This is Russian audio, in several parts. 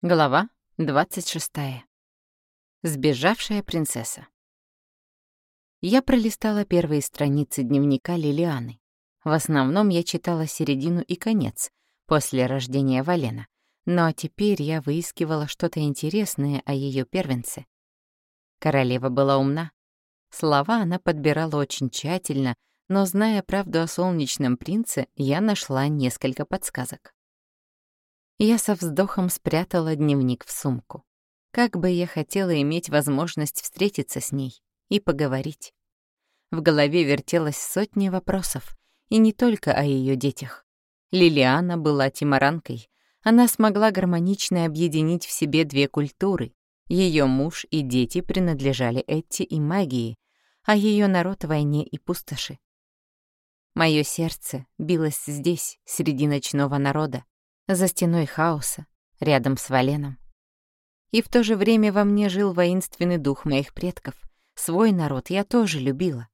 Глава 26. Сбежавшая принцесса. Я пролистала первые страницы дневника Лилианы. В основном я читала середину и конец, после рождения Валена, но теперь я выискивала что-то интересное о ее первенце. Королева была умна. Слова она подбирала очень тщательно, но, зная правду о солнечном принце, я нашла несколько подсказок. Я со вздохом спрятала дневник в сумку. Как бы я хотела иметь возможность встретиться с ней и поговорить. В голове вертелось сотни вопросов, и не только о ее детях. Лилиана была тимаранкой. Она смогла гармонично объединить в себе две культуры. Ее муж и дети принадлежали Этти и магии, а ее народ — войне и пустоши. Мое сердце билось здесь, среди ночного народа, за стеной хаоса, рядом с Валеном. И в то же время во мне жил воинственный дух моих предков. Свой народ я тоже любила.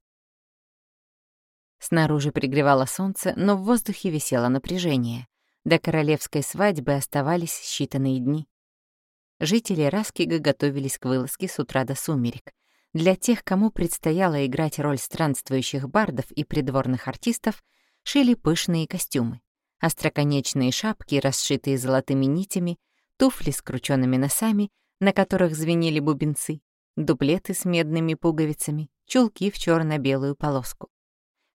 Снаружи пригревало солнце, но в воздухе висело напряжение. До королевской свадьбы оставались считанные дни. Жители Раскига готовились к вылазке с утра до сумерек. Для тех, кому предстояло играть роль странствующих бардов и придворных артистов, шили пышные костюмы остроконечные шапки, расшитые золотыми нитями, туфли с крученными носами, на которых звенели бубенцы, дуплеты с медными пуговицами, чулки в черно белую полоску.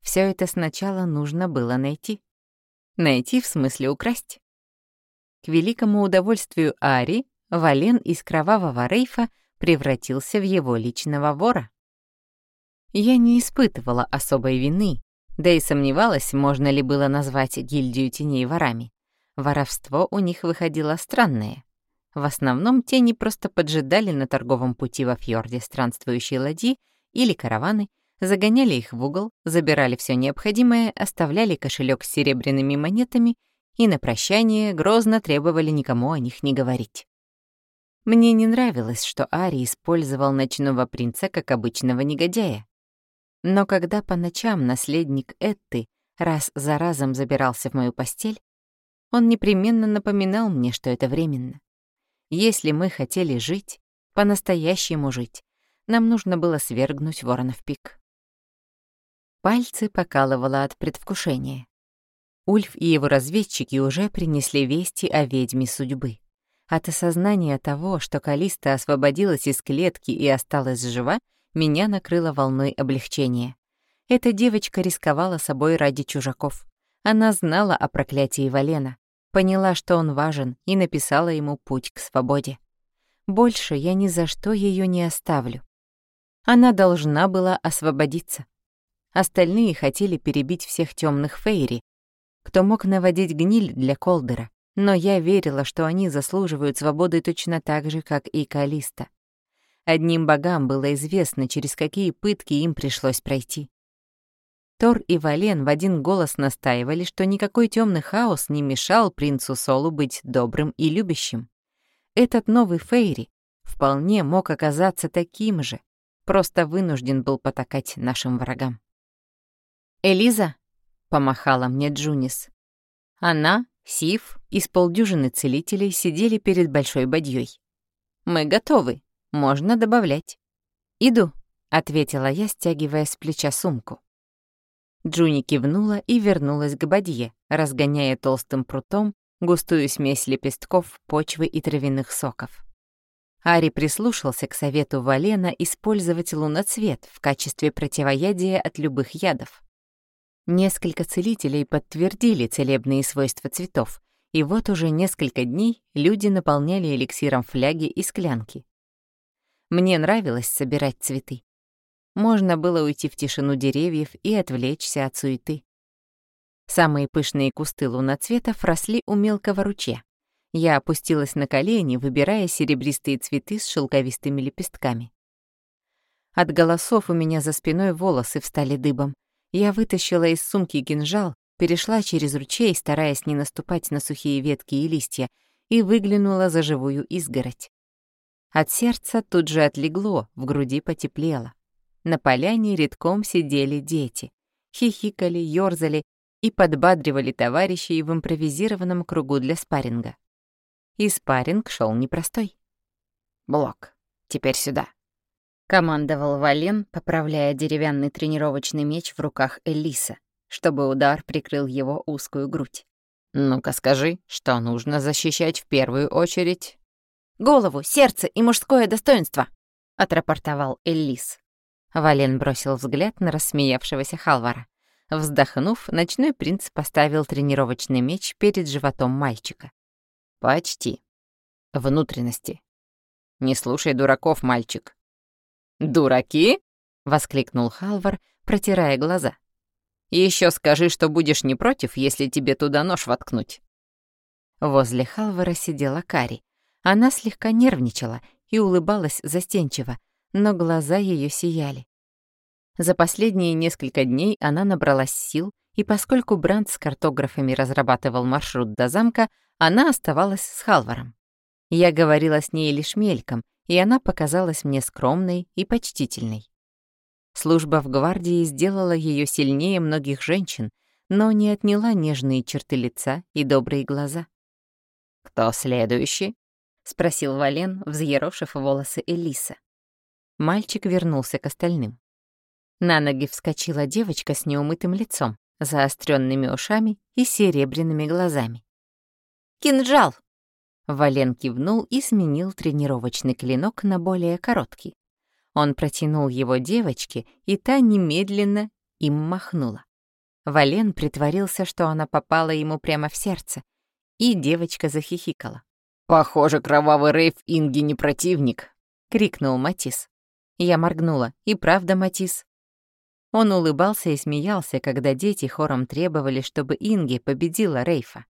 Все это сначала нужно было найти. Найти в смысле украсть. К великому удовольствию Ари, Вален из кровавого рейфа превратился в его личного вора. Я не испытывала особой вины, да и сомневалась, можно ли было назвать гильдию теней ворами. Воровство у них выходило странное. В основном тени просто поджидали на торговом пути во фьорде странствующие ладьи или караваны, загоняли их в угол, забирали все необходимое, оставляли кошелек с серебряными монетами и на прощание грозно требовали никому о них не говорить. Мне не нравилось, что Ари использовал ночного принца как обычного негодяя. Но когда по ночам наследник Этты раз за разом забирался в мою постель, он непременно напоминал мне, что это временно. Если мы хотели жить, по-настоящему жить, нам нужно было свергнуть ворона в пик. Пальцы покалывало от предвкушения. Ульф и его разведчики уже принесли вести о ведьме судьбы. От осознания того, что Калиста освободилась из клетки и осталась жива, меня накрыло волной облегчения. Эта девочка рисковала собой ради чужаков. Она знала о проклятии Валена, поняла, что он важен, и написала ему путь к свободе. Больше я ни за что ее не оставлю. Она должна была освободиться. Остальные хотели перебить всех темных фейри, кто мог наводить гниль для Колдера, но я верила, что они заслуживают свободы точно так же, как и Калиста. Одним богам было известно, через какие пытки им пришлось пройти. Тор и Вален в один голос настаивали, что никакой темный хаос не мешал принцу Солу быть добрым и любящим. Этот новый Фейри вполне мог оказаться таким же, просто вынужден был потакать нашим врагам. «Элиза», — помахала мне Джунис. Она, Сив и с полдюжины целителей сидели перед большой бадьей. «Мы готовы», можно добавлять. «Иду», — ответила я, стягивая с плеча сумку. Джуни кивнула и вернулась к бадье, разгоняя толстым прутом густую смесь лепестков, почвы и травяных соков. Ари прислушался к совету Валена использовать луноцвет в качестве противоядия от любых ядов. Несколько целителей подтвердили целебные свойства цветов, и вот уже несколько дней люди наполняли эликсиром фляги и склянки, мне нравилось собирать цветы. Можно было уйти в тишину деревьев и отвлечься от суеты. Самые пышные кусты луноцветов росли у мелкого ручья. Я опустилась на колени, выбирая серебристые цветы с шелковистыми лепестками. От голосов у меня за спиной волосы встали дыбом. Я вытащила из сумки кинжал, перешла через ручей, стараясь не наступать на сухие ветки и листья, и выглянула за живую изгородь. От сердца тут же отлегло, в груди потеплело. На поляне редком сидели дети. Хихикали, ёрзали и подбадривали товарищей в импровизированном кругу для спарринга. И спарринг шел непростой. «Блок, теперь сюда», — командовал Вален, поправляя деревянный тренировочный меч в руках Элиса, чтобы удар прикрыл его узкую грудь. «Ну-ка скажи, что нужно защищать в первую очередь?» «Голову, сердце и мужское достоинство», — отрапортовал Элис. Вален бросил взгляд на рассмеявшегося Халвара. Вздохнув, ночной принц поставил тренировочный меч перед животом мальчика. «Почти. Внутренности. Не слушай дураков, мальчик». «Дураки?» — воскликнул Халвар, протирая глаза. Еще скажи, что будешь не против, если тебе туда нож воткнуть». Возле Халвара сидела Кари. Она слегка нервничала и улыбалась застенчиво, но глаза ее сияли. За последние несколько дней она набралась сил, и поскольку Бранд с картографами разрабатывал маршрут до замка, она оставалась с Халваром. Я говорила с ней лишь мельком, и она показалась мне скромной и почтительной. Служба в гвардии сделала ее сильнее многих женщин, но не отняла нежные черты лица и добрые глаза. «Кто следующий?» — спросил Вален, взъерошив волосы Элиса. Мальчик вернулся к остальным. На ноги вскочила девочка с неумытым лицом, заостренными ушами и серебряными глазами. «Кинжал!» Вален кивнул и сменил тренировочный клинок на более короткий. Он протянул его девочке, и та немедленно им махнула. Вален притворился, что она попала ему прямо в сердце, и девочка захихикала. «Похоже, кровавый рейв Инги не противник», — крикнул Матис. Я моргнула. И правда, Матис. Он улыбался и смеялся, когда дети хором требовали, чтобы Инги победила Рейфа.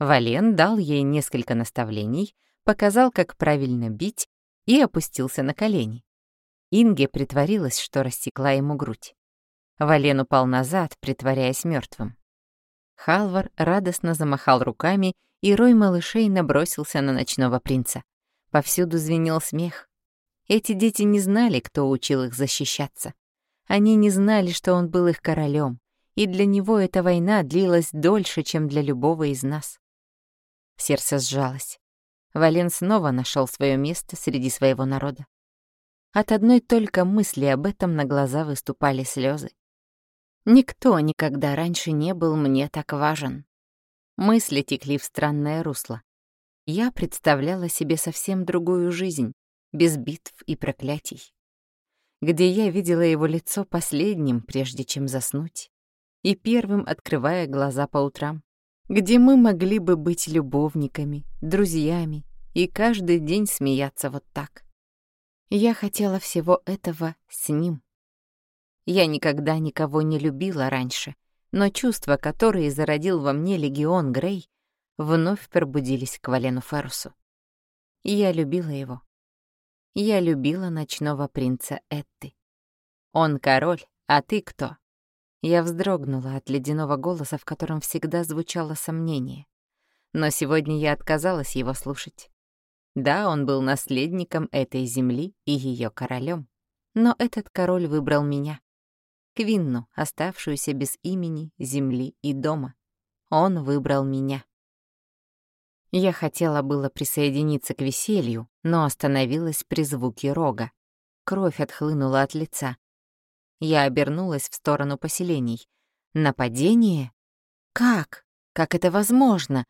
Вален дал ей несколько наставлений, показал, как правильно бить, и опустился на колени. Инге притворилась, что рассекла ему грудь. Вален упал назад, притворяясь мертвым. Халвар радостно замахал руками, и рой малышей набросился на ночного принца. Повсюду звенел смех. Эти дети не знали, кто учил их защищаться. Они не знали, что он был их королем, и для него эта война длилась дольше, чем для любого из нас. Сердце сжалось. Вален снова нашел свое место среди своего народа. От одной только мысли об этом на глаза выступали слезы. Никто никогда раньше не был мне так важен. Мысли текли в странное русло. Я представляла себе совсем другую жизнь, без битв и проклятий. Где я видела его лицо последним, прежде чем заснуть, и первым открывая глаза по утрам. Где мы могли бы быть любовниками, друзьями и каждый день смеяться вот так. Я хотела всего этого с ним. Я никогда никого не любила раньше, но чувства, которые зародил во мне легион Грей, вновь пробудились к Валену Феррусу. я любила его. Я любила ночного принца Этты. Он король, а ты кто? Я вздрогнула от ледяного голоса, в котором всегда звучало сомнение. Но сегодня я отказалась его слушать. Да, он был наследником этой земли и ее королем. Но этот король выбрал меня. Квинну, оставшуюся без имени, земли и дома. Он выбрал меня. Я хотела было присоединиться к веселью, но остановилась при звуке рога. Кровь отхлынула от лица. Я обернулась в сторону поселений. Нападение? Как? Как это возможно?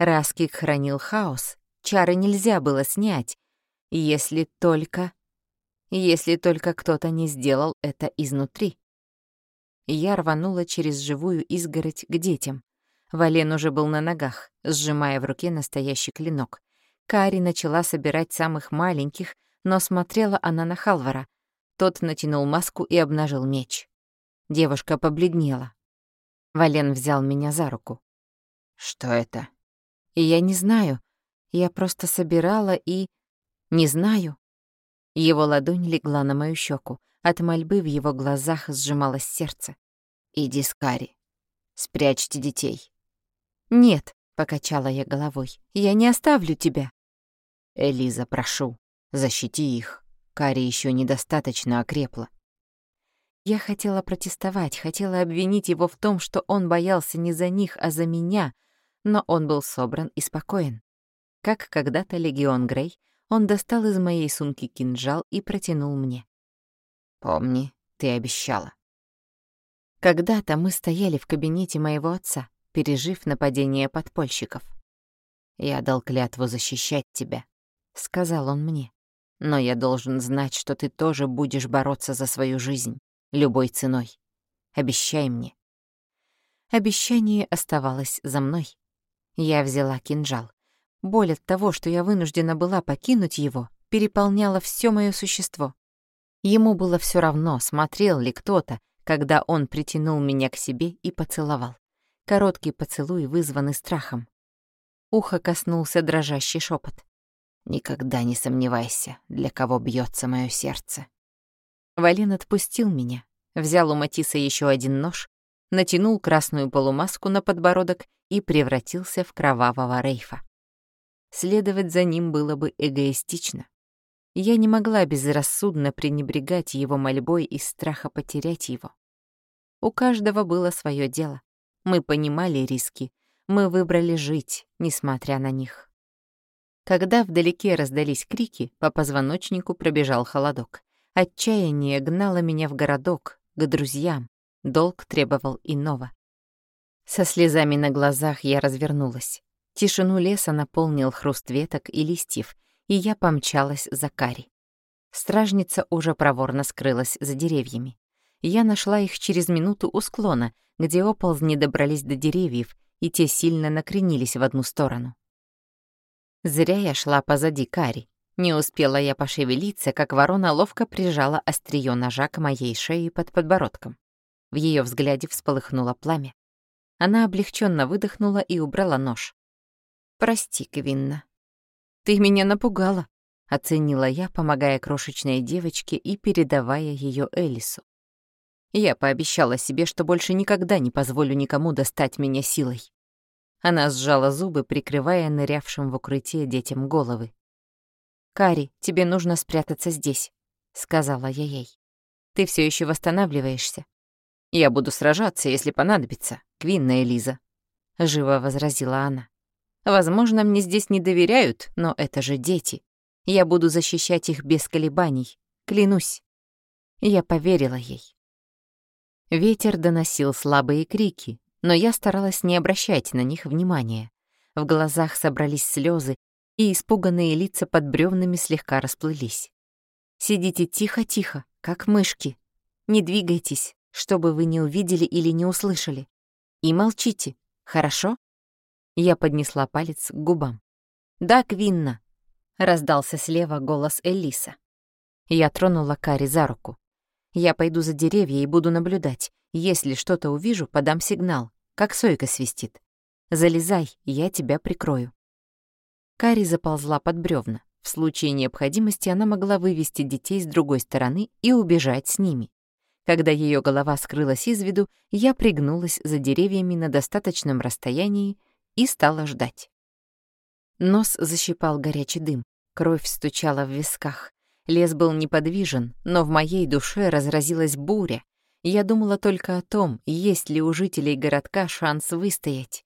Раскик хранил хаос, Чары нельзя было снять, если только... Если только кто-то не сделал это изнутри. Я рванула через живую изгородь к детям. Вален уже был на ногах, сжимая в руке настоящий клинок. Кари начала собирать самых маленьких, но смотрела она на Халвара. Тот натянул маску и обнажил меч. Девушка побледнела. Вален взял меня за руку. «Что это?» И я не знаю, я просто собирала и... Не знаю. Его ладонь легла на мою щеку. От мольбы в его глазах сжималось сердце. «Иди с Кари. Спрячьте детей». «Нет», — покачала я головой, — «я не оставлю тебя». «Элиза, прошу, защити их. Кари еще недостаточно окрепла». Я хотела протестовать, хотела обвинить его в том, что он боялся не за них, а за меня, но он был собран и спокоен. Как когда-то Легион Грей, он достал из моей сумки кинжал и протянул мне. «Помни, ты обещала». Когда-то мы стояли в кабинете моего отца, пережив нападение подпольщиков. «Я дал клятву защищать тебя», — сказал он мне. «Но я должен знать, что ты тоже будешь бороться за свою жизнь, любой ценой. Обещай мне». Обещание оставалось за мной. Я взяла кинжал. Боль от того, что я вынуждена была покинуть его, переполняла все мое существо. Ему было все равно, смотрел ли кто-то, когда он притянул меня к себе и поцеловал. Короткий поцелуй, вызванный страхом. Ухо коснулся дрожащий шепот. «Никогда не сомневайся, для кого бьется мое сердце». Вален отпустил меня, взял у Матиса еще один нож, натянул красную полумаску на подбородок и превратился в кровавого рейфа. Следовать за ним было бы эгоистично. Я не могла безрассудно пренебрегать его мольбой из страха потерять его. У каждого было свое дело. Мы понимали риски. Мы выбрали жить, несмотря на них. Когда вдалеке раздались крики, по позвоночнику пробежал холодок. Отчаяние гнало меня в городок, к друзьям. Долг требовал иного. Со слезами на глазах я развернулась. Тишину леса наполнил хруст веток и листьев, и я помчалась за Кари. Стражница уже проворно скрылась за деревьями. Я нашла их через минуту у склона, где оползни добрались до деревьев, и те сильно накренились в одну сторону. Зря я шла позади Кари. Не успела я пошевелиться, как ворона ловко прижала острие ножа к моей шее под подбородком. В ее взгляде всполыхнуло пламя. Она облегченно выдохнула и убрала нож. «Прости, Квинна», «Ты меня напугала», — оценила я, помогая крошечной девочке и передавая ее Элису. Я пообещала себе, что больше никогда не позволю никому достать меня силой. Она сжала зубы, прикрывая нырявшим в укрытие детям головы. «Кари, тебе нужно спрятаться здесь», — сказала я ей. «Ты все еще восстанавливаешься». «Я буду сражаться, если понадобится, Квинна Элиза», — живо возразила она. Возможно, мне здесь не доверяют, но это же дети. Я буду защищать их без колебаний, клянусь. Я поверила ей. Ветер доносил слабые крики, но я старалась не обращать на них внимания. В глазах собрались слезы, и испуганные лица под бревнами слегка расплылись. «Сидите тихо-тихо, как мышки. Не двигайтесь, чтобы вы не увидели или не услышали. И молчите, хорошо?» Я поднесла палец к губам. «Да, Квинна!» — раздался слева голос Элиса. Я тронула Кари за руку. «Я пойду за деревья и буду наблюдать. Если что-то увижу, подам сигнал, как сойка свистит. Залезай, я тебя прикрою». Кари заползла под бревна. В случае необходимости она могла вывести детей с другой стороны и убежать с ними. Когда ее голова скрылась из виду, я пригнулась за деревьями на достаточном расстоянии и стала ждать. Нос защипал горячий дым, кровь стучала в висках. Лес был неподвижен, но в моей душе разразилась буря. Я думала только о том, есть ли у жителей городка шанс выстоять.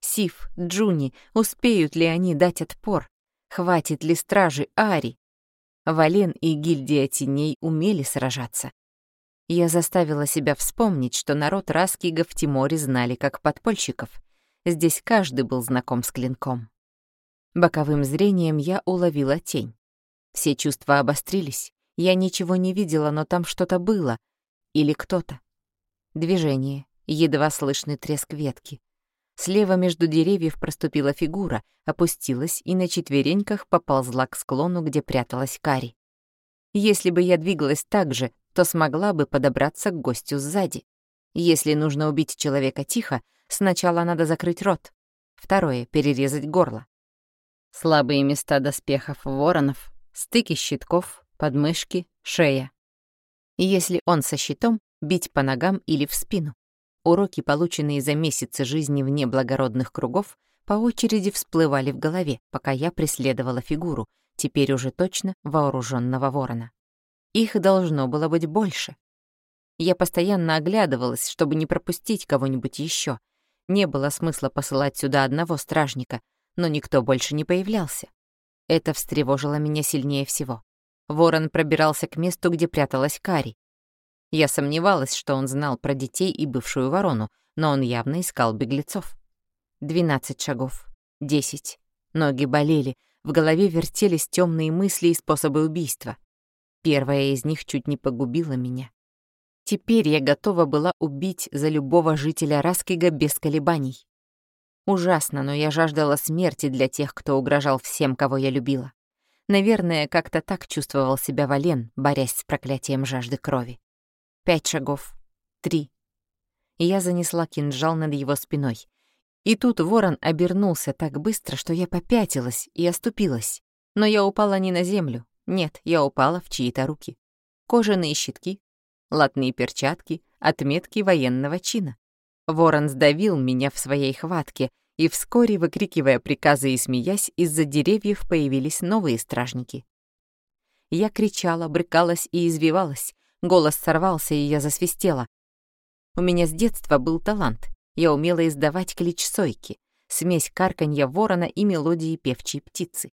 Сив, Джуни, успеют ли они дать отпор? Хватит ли стражи Ари? Вален и гильдия теней умели сражаться. Я заставила себя вспомнить, что народ Раскига в Тиморе знали как подпольщиков — Здесь каждый был знаком с клинком. Боковым зрением я уловила тень. Все чувства обострились. Я ничего не видела, но там что-то было. Или кто-то. Движение, едва слышный треск ветки. Слева между деревьев проступила фигура, опустилась и на четвереньках поползла к склону, где пряталась Кари. Если бы я двигалась так же, то смогла бы подобраться к гостю сзади. Если нужно убить человека тихо, Сначала надо закрыть рот. Второе — перерезать горло. Слабые места доспехов воронов, стыки щитков, подмышки, шея. Если он со щитом, бить по ногам или в спину. Уроки, полученные за месяцы жизни вне благородных кругов, по очереди всплывали в голове, пока я преследовала фигуру, теперь уже точно вооруженного ворона. Их должно было быть больше. Я постоянно оглядывалась, чтобы не пропустить кого-нибудь еще, не было смысла посылать сюда одного стражника. но никто больше не появлялся. Это встревожило меня сильнее всего. Ворон пробирался к месту, где пряталась Кари. Я сомневалась, что он знал про детей и бывшую ворону, но он явно искал беглецов. Двенадцать шагов. Десять. Ноги болели, в голове вертелись темные мысли и способы убийства. Первая из них чуть не погубила меня. Теперь я готова была убить за любого жителя Раскига без колебаний. Ужасно, но я жаждала смерти для тех, кто угрожал всем, кого я любила. Наверное, как-то так чувствовал себя Вален, борясь с проклятием жажды крови. Пять шагов. Три. И я занесла кинжал над его спиной. И тут ворон обернулся так быстро, что я попятилась и оступилась. Но я упала не на землю. Нет, я упала в чьи-то руки. Кожаные щитки, латные перчатки, отметки военного чина. Ворон сдавил меня в своей хватке, и вскоре, выкрикивая приказы и смеясь, из-за деревьев появились новые стражники. Я кричала, брыкалась и извивалась. Голос сорвался, и я засвистела. У меня с детства был талант. Я умела издавать клич сойки, смесь карканья ворона и мелодии певчей птицы.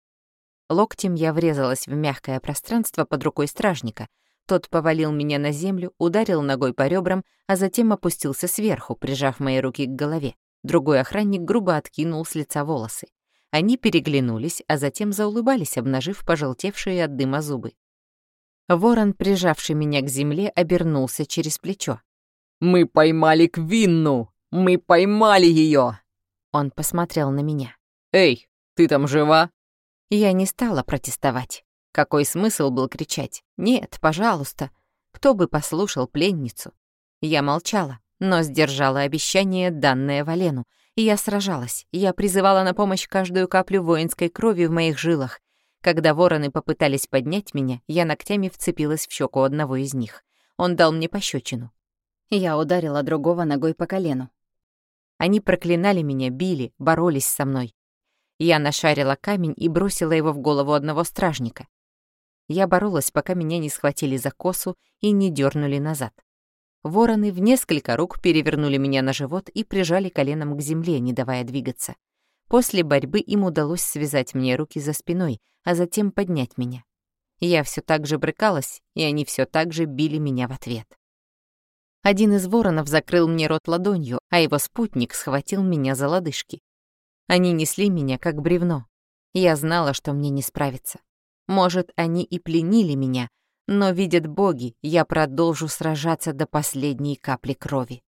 Локтем я врезалась в мягкое пространство под рукой стражника — тот повалил меня на землю, ударил ногой по ребрам, а затем опустился сверху, прижав мои руки к голове. Другой охранник грубо откинул с лица волосы. Они переглянулись, а затем заулыбались, обнажив пожелтевшие от дыма зубы. Ворон, прижавший меня к земле, обернулся через плечо. «Мы поймали Квинну! Мы поймали ее!» Он посмотрел на меня. «Эй, ты там жива?» Я не стала протестовать. Какой смысл был кричать? «Нет, пожалуйста». Кто бы послушал пленницу? Я молчала, но сдержала обещание, данное Валену. Я сражалась. Я призывала на помощь каждую каплю воинской крови в моих жилах. Когда вороны попытались поднять меня, я ногтями вцепилась в щеку одного из них. Он дал мне пощечину. Я ударила другого ногой по колену. Они проклинали меня, били, боролись со мной. Я нашарила камень и бросила его в голову одного стражника. Я боролась, пока меня не схватили за косу и не дернули назад. Вороны в несколько рук перевернули меня на живот и прижали коленом к земле, не давая двигаться. После борьбы им удалось связать мне руки за спиной, а затем поднять меня. Я все так же брыкалась, и они все так же били меня в ответ. Один из воронов закрыл мне рот ладонью, а его спутник схватил меня за лодыжки. Они несли меня, как бревно. Я знала, что мне не справиться. Может, они и пленили меня, но, видят боги, я продолжу сражаться до последней капли крови.